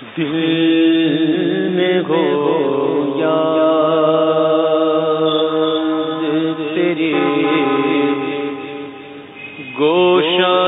دل میں ہو یا تیری گوشہ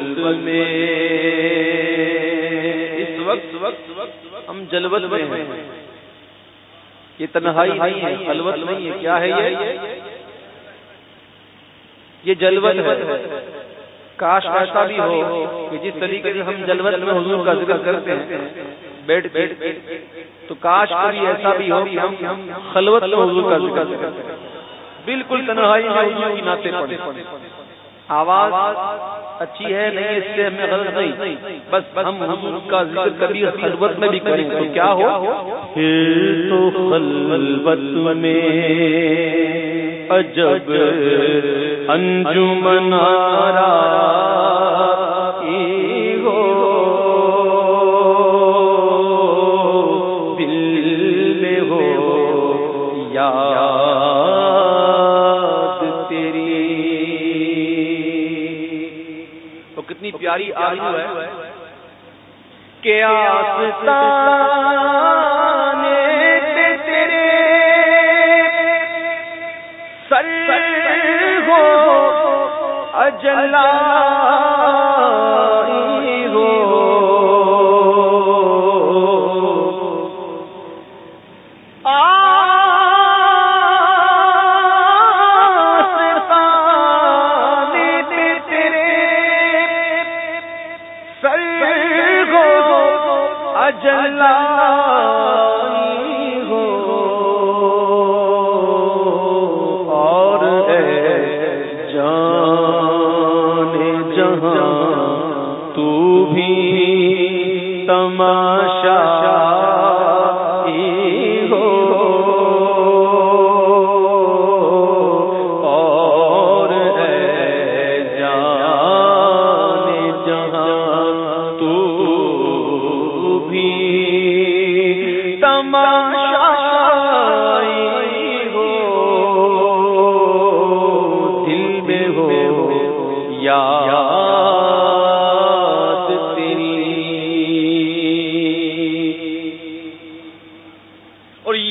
جلوت میں۔ اس وقت وقت وقت ہم جلوت میں ہیں۔ یہ تنہائی نہیں ہے خلوت نہیں ہے۔ کیا ہے یہ؟ یہ جلوت ہے۔ کاش ایسا بھی ہو کہ جس طریقے سے ہم جلوت میں حضور کا ذکر کرتے ہیں، بیٹھ بیٹھ تو کاش کبھی ایسا بھی ہو کہ ہم خلوت میں حضور کا ذکر کرتے ہیں۔ بالکل تنہائی میں حضور کی ناطے پڑے آواز اچھی ہے نہیں اس سے ہمیں غلط نہیں۔ بس ہم حضور کا ذکر کبھی خلوت میں بھی کریں۔ تو کیا ہو؟ تو خلوت میں عجب انجمن آرا۔ پیاری آرزو ہے کہ تیرے سر ہو اجلا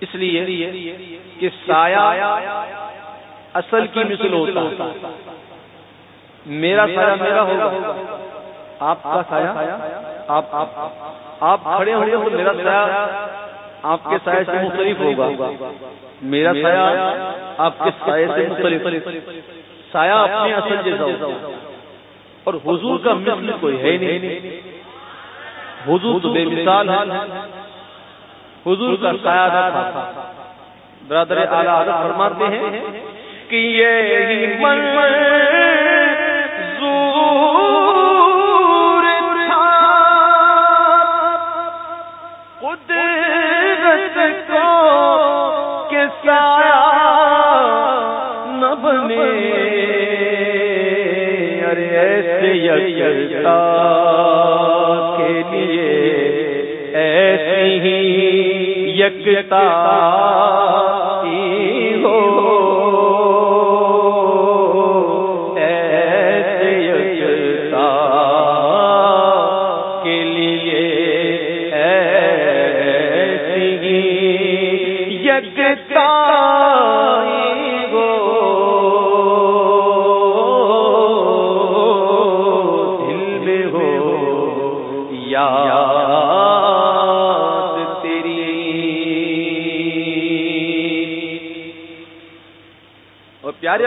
اس لیے کہ سایہ اصل کی مثل ہوتا میرا سایہ میرا ہوگا۔ آپ کا سایہ آپ آپ کھڑے ہوں گے تو میرا سایہ آپ کے سایہ سے مختلف ہوگا۔ میرا سایہ آپ کے سایہ سے مختلف۔ سایہ اپنے اصل جیسا ہوگا اور حضور کا مثل کوئی ہے نہیں۔ حضور تو بے مثال ہے حضور کا سایہ تھا۔ برادر اعلیٰ فرماتے ہیں کہ یہ من ارے ایسے یکتا۔ یکتا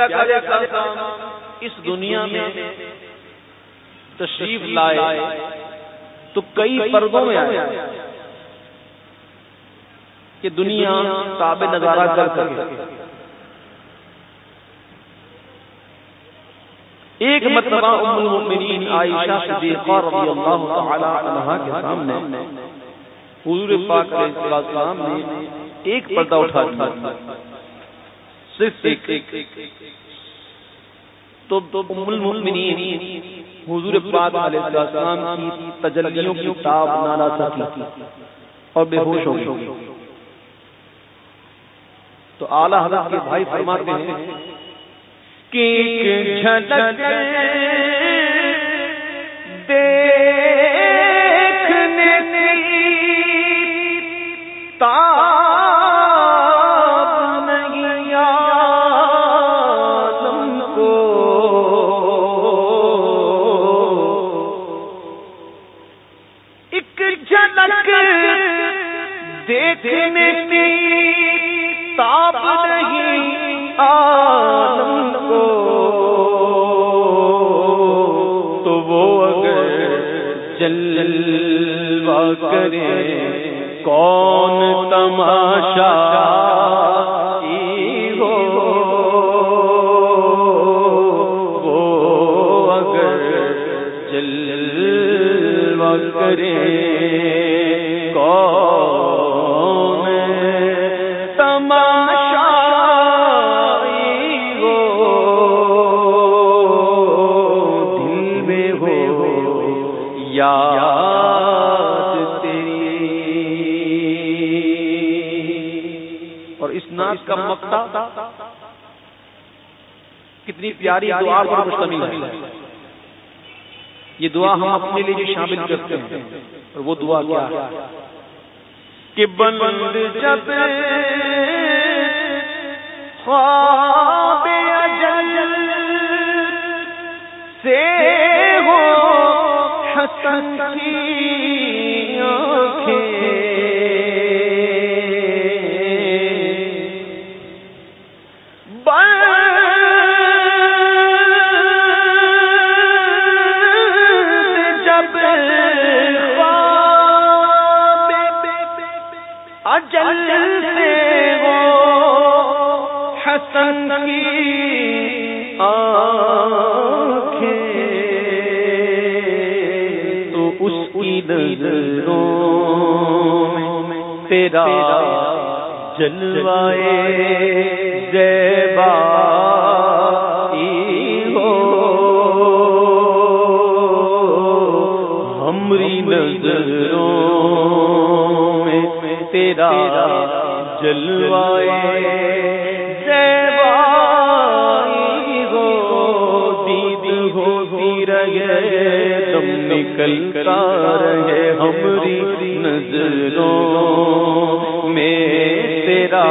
یکتا اس دنیا میں تشریف لائے تو کئی پردوں میں آئے۔ کہ دنیا تاب نظارہ کر کر۔ ایک مرتبہ ام المؤمنین عائشہ صدیقہ رضی اللہ تعالی عنہا کے سامنے حضور پاک علیہ السلام نے ایک پردہ اٹھا دیا۔ صرف ایک تو ام المؤمنین حضور پاک علیہ السلام کی تجلیوں کی تاب نہ لا سکی اور بے ہوش ہو گئی۔ تو اعلی حضرت کے بھائی فرماتے ہیں، کہ ایک جھلک دیکھنے تاب دیکھنے کی تاب نہیں آنم کو۔ تو وہ اگر جلوہ کرے کون تماشا کا کتنی پیاری دعا پر مشتمل ہے۔ یہ دعا ہم اپنے لیے شامل کرتے ہیں، اور وہ دعا کیا ہے؟ کہ بند جب خواب اجل سے ہو حسن کی حسن کی تو اس کی نظروں میں تیرا جلوائے زیبا ہمری نظروں میں تیرا جلوائے نکلتا رہے ہمری نظروں میں تیرا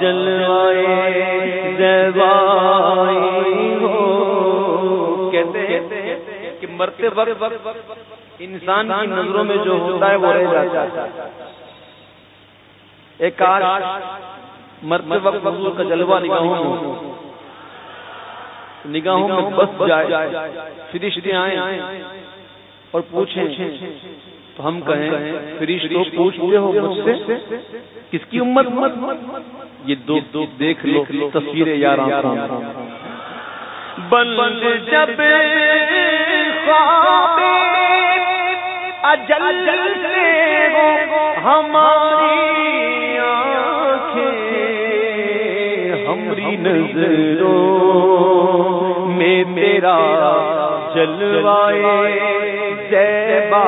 جلوائے زیبائی ہو۔ کہتے ہیں کہ مرتے وقت انسان کی نظروں میں جو ہوتا ہے وہ رہ جاتا ہے۔ ایک آج مرتے وقت حضور کا جلوہ نگاہوں میں نگاہوں میں بس جائے فرشتے آئیں اور پوچھیں تو ہم کہیں فرشتوں پوچھتے ہو مجھ سے کس کی امت؟ یہ دو دو دیکھ لو تصویریں یار بند جب اجل سے ہماری نظروں میں میرا جلوائے جے با